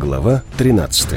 Глава 13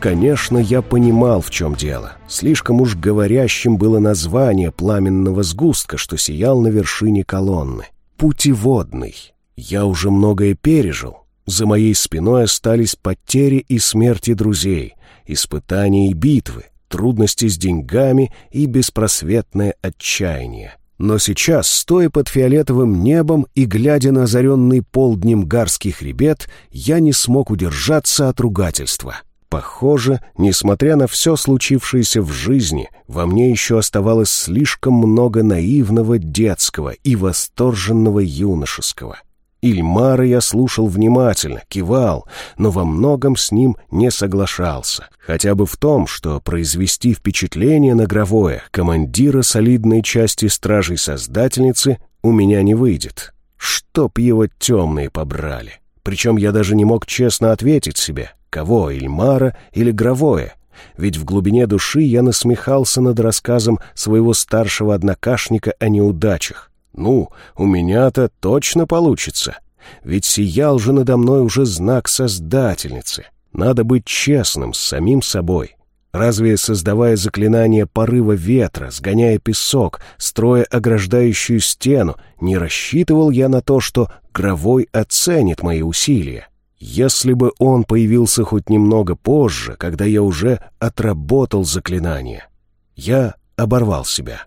Конечно, я понимал, в чем дело. Слишком уж говорящим было название пламенного сгустка, что сиял на вершине колонны. Путеводный. Я уже многое пережил. За моей спиной остались потери и смерти друзей, испытания и битвы, трудности с деньгами и беспросветное отчаяние. Но сейчас, стоя под фиолетовым небом и глядя на озаренный полднем гарский хребет, я не смог удержаться от ругательства. Похоже, несмотря на все случившееся в жизни, во мне еще оставалось слишком много наивного детского и восторженного юношеского. Ильмара я слушал внимательно, кивал, но во многом с ним не соглашался. Хотя бы в том, что произвести впечатление на Гровое, командира солидной части стражей-создательницы, у меня не выйдет. Чтоб его темные побрали. Причем я даже не мог честно ответить себе, кого, Ильмара или Гровое. Ведь в глубине души я насмехался над рассказом своего старшего однокашника о неудачах. Ну, у меня-то точно получится. Ведь сиял же надо мной уже знак Создательницы. Надо быть честным с самим собой. Разве, создавая заклинание порыва ветра, сгоняя песок, строя ограждающую стену, не рассчитывал я на то, что Гровой оценит мои усилия? Если бы он появился хоть немного позже, когда я уже отработал заклинание, я оборвал себя.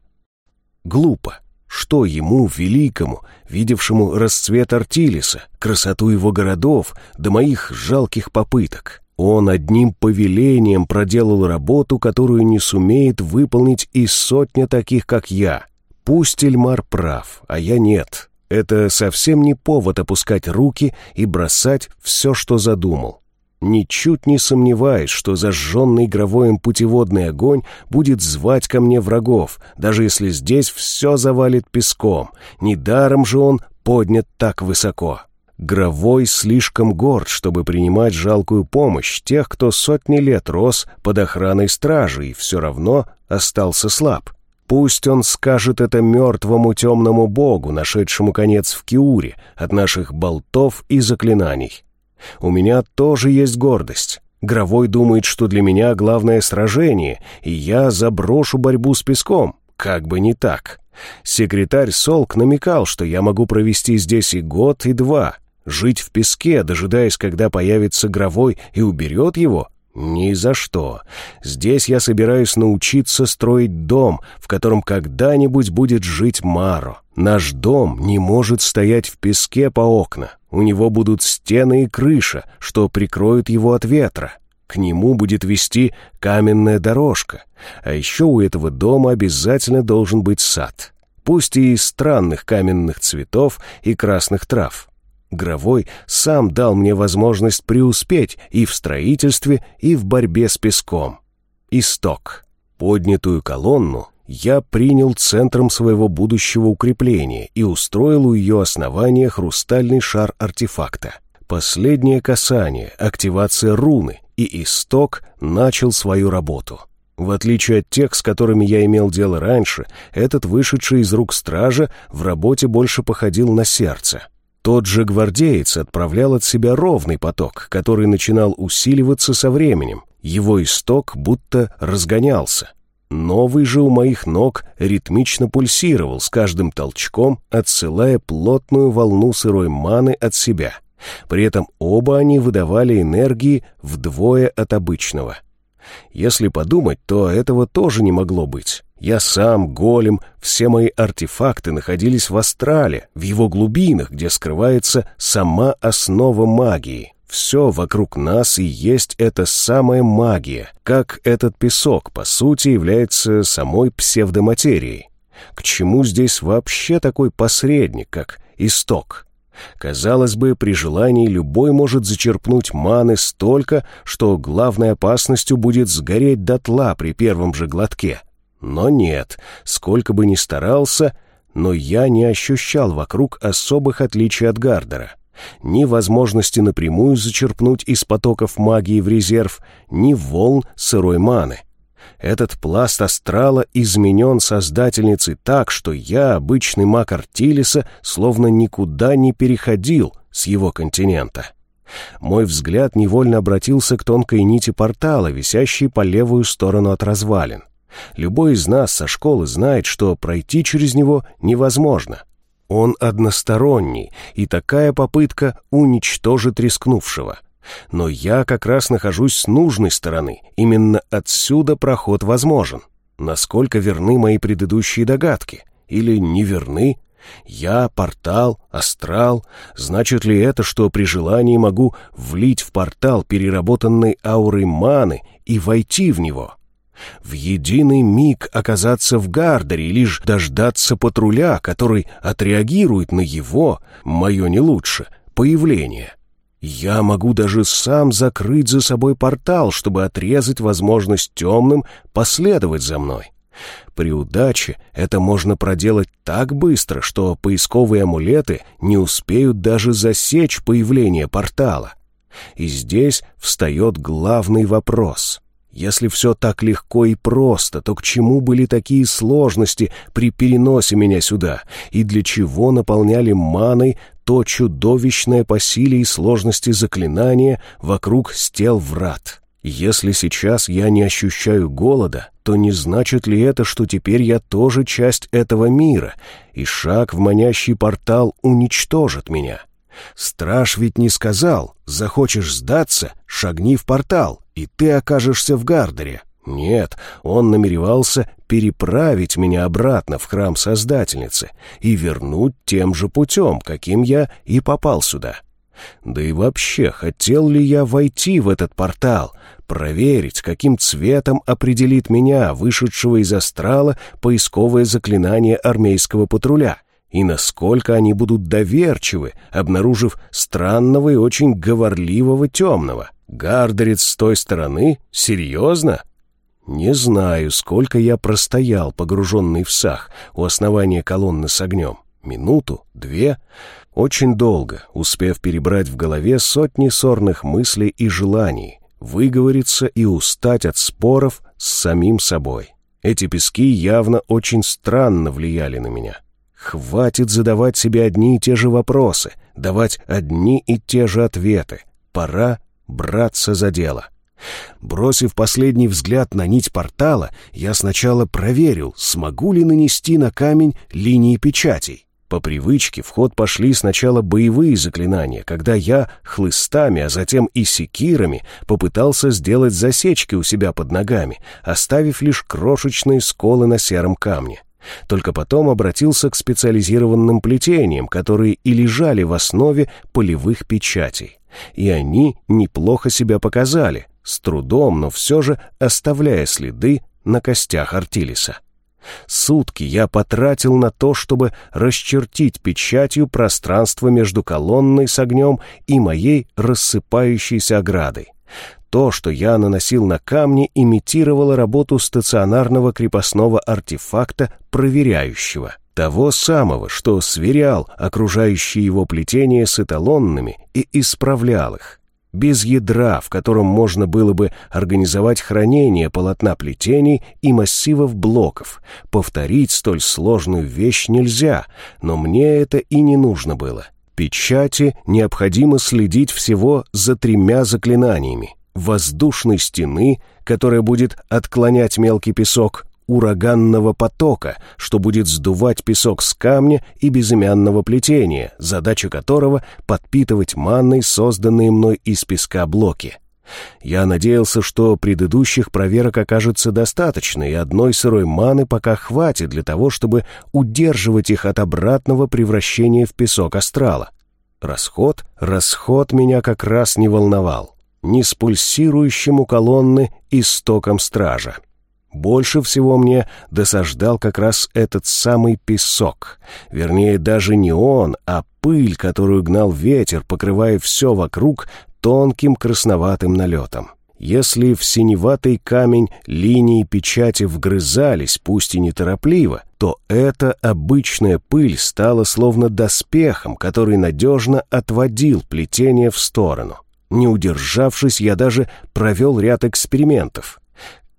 Глупо. Что ему, великому, видевшему расцвет Артилиса, красоту его городов, до моих жалких попыток? Он одним повелением проделал работу, которую не сумеет выполнить и сотня таких, как я. Пусть Эльмар прав, а я нет. Это совсем не повод опускать руки и бросать все, что задумал ничуть не сомневаюсь, что зажженный гровоем путеводный огонь будет звать ко мне врагов, даже если здесь все завалит песком. Недаром же он поднят так высоко. Гровой слишком горд, чтобы принимать жалкую помощь тех, кто сотни лет рос под охраной стражи и все равно остался слаб. Пусть он скажет это мертвому темному богу, нашедшему конец в Киуре, от наших болтов и заклинаний. У меня тоже есть гордость. Гровой думает, что для меня главное сражение, и я заброшу борьбу с песком. Как бы не так. Секретарь Солк намекал, что я могу провести здесь и год, и два. Жить в песке, дожидаясь, когда появится Гровой и уберет его? Ни за что. Здесь я собираюсь научиться строить дом, в котором когда-нибудь будет жить Маро. Наш дом не может стоять в песке по окна. У него будут стены и крыша, что прикроют его от ветра. К нему будет вести каменная дорожка. А еще у этого дома обязательно должен быть сад. Пусть и из странных каменных цветов и красных трав. Гровой сам дал мне возможность преуспеть и в строительстве, и в борьбе с песком. Исток. Поднятую колонну я принял центром своего будущего укрепления и устроил у ее основания хрустальный шар артефакта. Последнее касание, активация руны, и исток начал свою работу. В отличие от тех, с которыми я имел дело раньше, этот, вышедший из рук стража, в работе больше походил на сердце. Тот же гвардеец отправлял от себя ровный поток, который начинал усиливаться со временем. Его исток будто разгонялся. Новый же у моих ног ритмично пульсировал с каждым толчком, отсылая плотную волну сырой маны от себя. При этом оба они выдавали энергии вдвое от обычного. Если подумать, то этого тоже не могло быть. Я сам, голем, все мои артефакты находились в астрале, в его глубинах, где скрывается сама основа магии. Все вокруг нас и есть эта самая магия, как этот песок, по сути, является самой псевдоматерией. К чему здесь вообще такой посредник, как исток? Казалось бы, при желании любой может зачерпнуть маны столько, что главной опасностью будет сгореть дотла при первом же глотке. Но нет, сколько бы ни старался, но я не ощущал вокруг особых отличий от Гардера ни возможности напрямую зачерпнуть из потоков магии в резерв, ни волн сырой маны. этот пласт астрала изменен создательницей так, что я, обычный маг Артилиса, словно никуда не переходил с его континента. Мой взгляд невольно обратился к тонкой нити портала, висящей по левую сторону от развалин. Любой из нас со школы знает, что пройти через него невозможно. Он односторонний, и такая попытка уничтожит рискнувшего. Но я как раз нахожусь с нужной стороны, именно отсюда проход возможен. Насколько верны мои предыдущие догадки? Или не верны? Я, портал, астрал. Значит ли это, что при желании могу влить в портал переработанной аурой маны и войти в него? В единый миг оказаться в Гардере, лишь дождаться патруля, который отреагирует на его, мое не лучше, появление. Я могу даже сам закрыть за собой портал, чтобы отрезать возможность темным последовать за мной. При удаче это можно проделать так быстро, что поисковые амулеты не успеют даже засечь появление портала. И здесь встает главный вопрос. Если все так легко и просто, то к чему были такие сложности при переносе меня сюда, и для чего наполняли маной то чудовищное по силе и сложности заклинание вокруг стел врат? Если сейчас я не ощущаю голода, то не значит ли это, что теперь я тоже часть этого мира, и шаг в манящий портал уничтожит меня? Страж ведь не сказал, захочешь сдаться, шагни в портал, и ты окажешься в Гардере. Нет, он намеревался переправить меня обратно в храм Создательницы и вернуть тем же путем, каким я и попал сюда. Да и вообще, хотел ли я войти в этот портал, проверить, каким цветом определит меня, вышедшего из астрала, поисковое заклинание армейского патруля, и насколько они будут доверчивы, обнаружив странного и очень говорливого темного. Гардерец с той стороны? Серьезно? Не знаю, сколько я простоял, погруженный в сах, у основания колонны с огнем. Минуту? Две? Очень долго, успев перебрать в голове сотни сорных мыслей и желаний, выговориться и устать от споров с самим собой. Эти пески явно очень странно влияли на меня. Хватит задавать себе одни и те же вопросы, давать одни и те же ответы. Пора браться за дело. Бросив последний взгляд на нить портала, я сначала проверил, смогу ли нанести на камень линии печатей. По привычке в ход пошли сначала боевые заклинания, когда я хлыстами, а затем и секирами попытался сделать засечки у себя под ногами, оставив лишь крошечные сколы на сером камне. Только потом обратился к специализированным плетениям, которые и лежали в основе полевых печатей. И они неплохо себя показали, с трудом, но все же оставляя следы на костях Артилиса. Сутки я потратил на то, чтобы расчертить печатью пространство между колонной с огнем и моей рассыпающейся оградой. То, что я наносил на камни, имитировало работу стационарного крепостного артефакта проверяющего. Того самого, что сверял окружающие его плетения с эталонными и исправлял их без ядра, в котором можно было бы организовать хранение полотна плетений и массивов блоков. Повторить столь сложную вещь нельзя, но мне это и не нужно было. Печати необходимо следить всего за тремя заклинаниями. Воздушной стены, которая будет отклонять мелкий песок, ураганного потока, что будет сдувать песок с камня и безымянного плетения, задача которого — подпитывать манной созданные мной из песка блоки. Я надеялся, что предыдущих проверок окажется достаточно, и одной сырой маны пока хватит для того, чтобы удерживать их от обратного превращения в песок астрала. Расход? Расход меня как раз не волновал. Не с пульсирующим у колонны истоком стража. Больше всего мне досаждал как раз этот самый песок. Вернее, даже не он, а пыль, которую гнал ветер, покрывая все вокруг тонким красноватым налетом. Если в синеватый камень линии печати вгрызались, пусть и неторопливо, то эта обычная пыль стала словно доспехом, который надежно отводил плетение в сторону. Не удержавшись, я даже провел ряд экспериментов.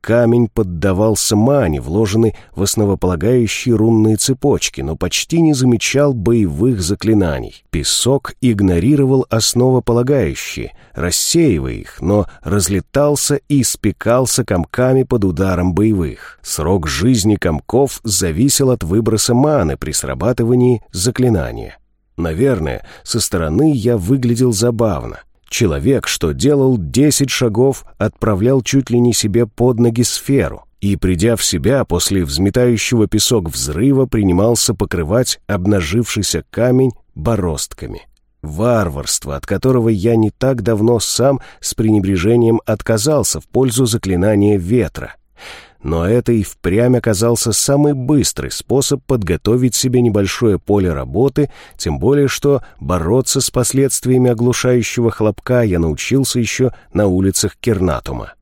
камень поддавался мане, вложенной в основополагающие рунные цепочки, но почти не замечал боевых заклинаний. Песок игнорировал основополагающие, рассеивая их, но разлетался и спекался комками под ударом боевых. Срок жизни комков зависел от выброса маны при срабатывании заклинания. Наверное, со стороны я выглядел забавно. Человек, что делал десять шагов, отправлял чуть ли не себе под ноги сферу, и, придя в себя после взметающего песок взрыва, принимался покрывать обнажившийся камень бороздками. Варварство, от которого я не так давно сам с пренебрежением отказался в пользу заклинания ветра но это и впрямь оказался самый быстрый способ подготовить себе небольшое поле работы, тем более что бороться с последствиями оглушающего хлопка я научился еще на улицах Кернатума.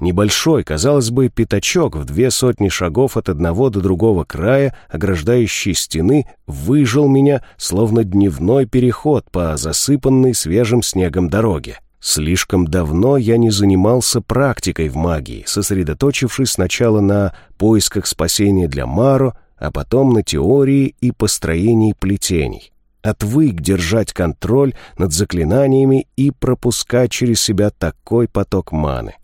Небольшой, казалось бы, пятачок в две сотни шагов от одного до другого края, ограждающий стены, выжил меня, словно дневной переход по засыпанной свежим снегом дороге. Слишком давно я не занимался практикой в магии, сосредоточившись сначала на поисках спасения для Маро, а потом на теории и построении плетений. Отвык держать контроль над заклинаниями и пропускать через себя такой поток маны.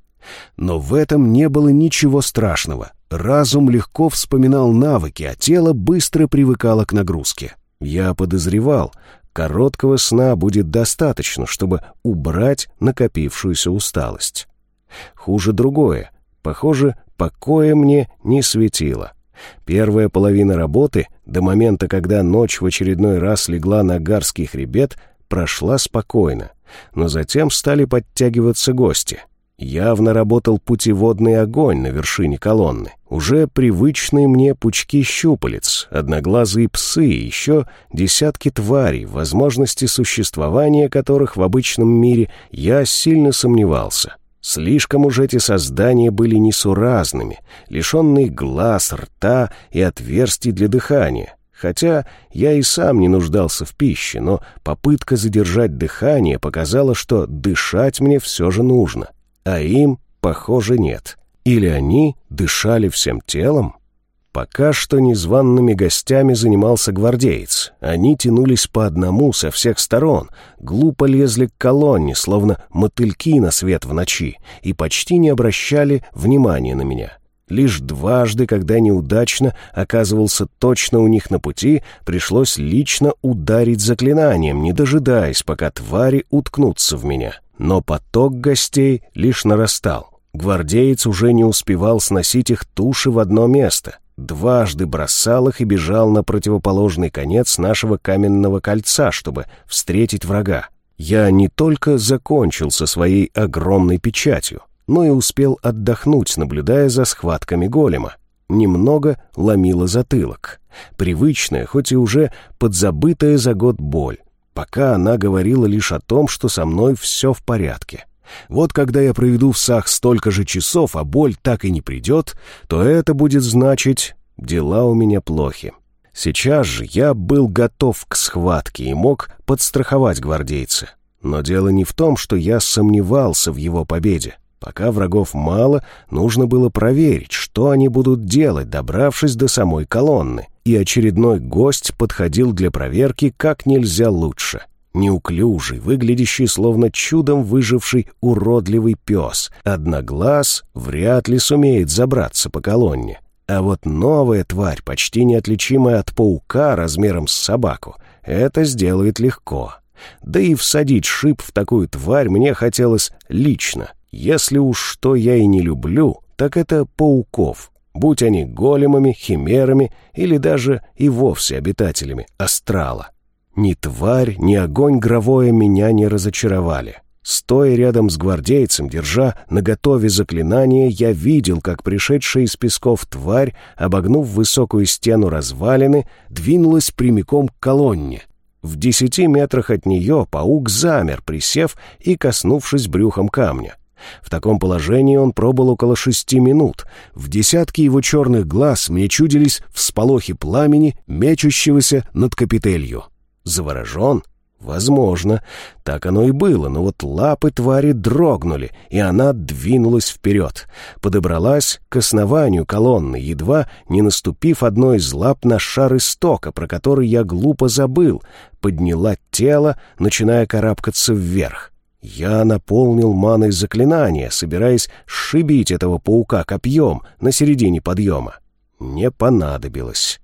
Но в этом не было ничего страшного. Разум легко вспоминал навыки, а тело быстро привыкало к нагрузке. Я подозревал, Короткого сна будет достаточно, чтобы убрать накопившуюся усталость. Хуже другое. Похоже, покоя мне не светило. Первая половина работы, до момента, когда ночь в очередной раз легла на гарский хребет, прошла спокойно, но затем стали подтягиваться гости. Явно работал путеводный огонь на вершине колонны. Уже привычные мне пучки щупалец, одноглазые псы и еще десятки тварей, возможности существования которых в обычном мире я сильно сомневался. Слишком уж эти создания были несуразными, лишенные глаз, рта и отверстий для дыхания. Хотя я и сам не нуждался в пище, но попытка задержать дыхание показала, что дышать мне все же нужно а им, похоже, нет. Или они дышали всем телом? Пока что незваными гостями занимался гвардеец. Они тянулись по одному со всех сторон, глупо лезли к колонне, словно мотыльки на свет в ночи, и почти не обращали внимания на меня. Лишь дважды, когда неудачно оказывался точно у них на пути, пришлось лично ударить заклинанием, не дожидаясь, пока твари уткнутся в меня. Но поток гостей лишь нарастал. Гвардеец уже не успевал сносить их туши в одно место. Дважды бросал их и бежал на противоположный конец нашего каменного кольца, чтобы встретить врага. Я не только закончил со своей огромной печатью, но и успел отдохнуть, наблюдая за схватками голема. Немного ломило затылок. Привычная, хоть и уже подзабытая за год боль пока она говорила лишь о том, что со мной все в порядке. Вот когда я проведу в САХ столько же часов, а боль так и не придет, то это будет значить, дела у меня плохи. Сейчас же я был готов к схватке и мог подстраховать гвардейца. Но дело не в том, что я сомневался в его победе. Пока врагов мало, нужно было проверить, что они будут делать, добравшись до самой колонны. И очередной гость подходил для проверки как нельзя лучше. Неуклюжий, выглядящий словно чудом выживший уродливый пес. Одноглаз вряд ли сумеет забраться по колонне. А вот новая тварь, почти неотличимая от паука размером с собаку, это сделает легко. Да и всадить шип в такую тварь мне хотелось лично. Если уж что я и не люблю, так это пауков, будь они големами, химерами или даже и вовсе обитателями астрала. Ни тварь, ни огонь гровое меня не разочаровали. Стоя рядом с гвардейцем, держа наготове заклинание, я видел, как пришедшая из песков тварь, обогнув высокую стену развалины, двинулась прямиком к колонне. В десяти метрах от нее паук замер, присев и коснувшись брюхом камня. В таком положении он пробыл около шести минут. В десятке его черных глаз мне чудились всполохи пламени, мечущегося над капителью. Заворожен? Возможно, так оно и было, но вот лапы твари дрогнули, и она двинулась вперед. Подобралась к основанию колонны, едва не наступив одной из лап на шар истока, про который я глупо забыл, подняла тело, начиная карабкаться вверх. Я наполнил маной заклинание, собираясь сшибить этого паука копьем на середине подъема. Не понадобилось.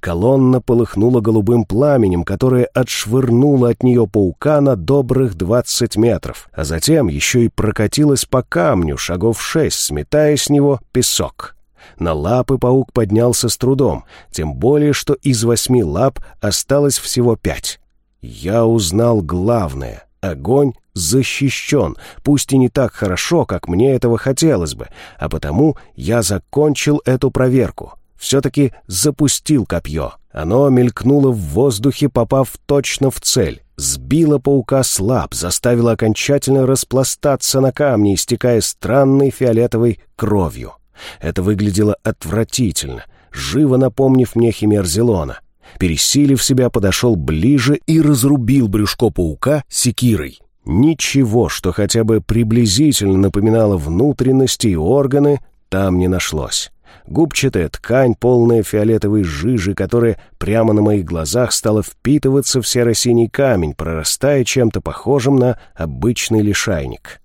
Колонна полыхнула голубым пламенем, которое отшвырнуло от нее паука на добрых двадцать метров, а затем еще и прокатилась по камню шагов шесть, сметая с него песок. На лапы паук поднялся с трудом, тем более, что из восьми лап осталось всего пять. Я узнал главное — огонь защищен, пусть и не так хорошо, как мне этого хотелось бы, а потому я закончил эту проверку — все-таки запустил копье. Оно мелькнуло в воздухе, попав точно в цель. Сбило паука слаб, заставило окончательно распластаться на камне, истекая странной фиолетовой кровью. Это выглядело отвратительно, живо напомнив мне химер Зелона. Пересилив себя, подошел ближе и разрубил брюшко паука секирой. Ничего, что хотя бы приблизительно напоминало внутренности и органы, там не нашлось. Губчатая ткань, полная фиолетовой жижи, которая прямо на моих глазах стала впитываться в серо-синий камень, прорастая чем-то похожим на обычный лишайник.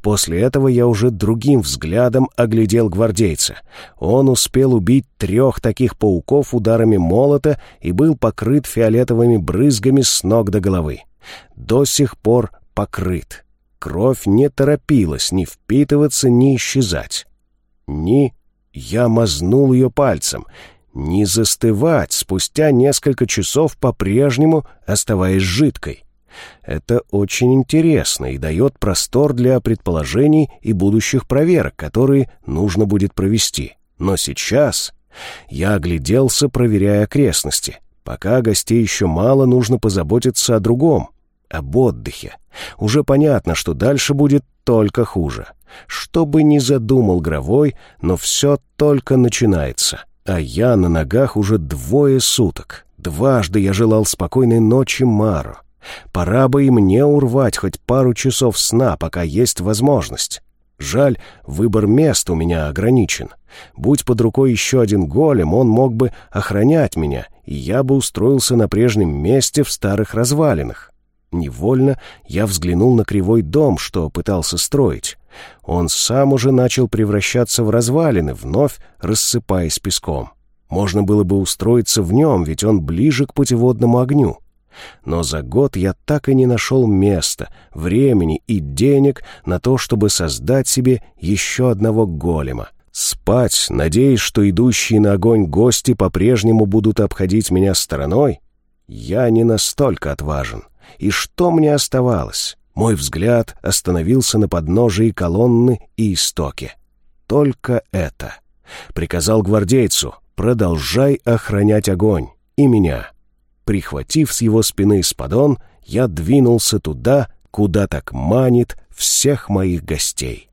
После этого я уже другим взглядом оглядел гвардейца. Он успел убить трех таких пауков ударами молота и был покрыт фиолетовыми брызгами с ног до головы. До сих пор покрыт. Кровь не торопилась ни впитываться, ни исчезать. Ни я мазнул ее пальцем. Не застывать спустя несколько часов по-прежнему оставаясь жидкой. Это очень интересно и дает простор для предположений и будущих проверок, которые нужно будет провести. Но сейчас я огляделся, проверяя окрестности. Пока гостей еще мало, нужно позаботиться о другом, об отдыхе. Уже понятно, что дальше будет только хуже. Что бы ни задумал Гровой, но все только начинается. А я на ногах уже двое суток. Дважды я желал спокойной ночи Мару. Пора бы и мне урвать хоть пару часов сна, пока есть возможность. Жаль, выбор мест у меня ограничен. Будь под рукой еще один голем, он мог бы охранять меня, и я бы устроился на прежнем месте в старых развалинах. Невольно я взглянул на кривой дом, что пытался строить. Он сам уже начал превращаться в развалины, вновь рассыпаясь песком. Можно было бы устроиться в нем, ведь он ближе к путеводному огню. Но за год я так и не нашел места, времени и денег на то, чтобы создать себе еще одного голема. Спать, надеясь, что идущие на огонь гости по-прежнему будут обходить меня стороной? Я не настолько отважен. И что мне оставалось? Мой взгляд остановился на подножии колонны и истоке. Только это. Приказал гвардейцу, продолжай охранять огонь. И меня. Прихватив с его спины спадон, я двинулся туда, куда так манит всех моих гостей.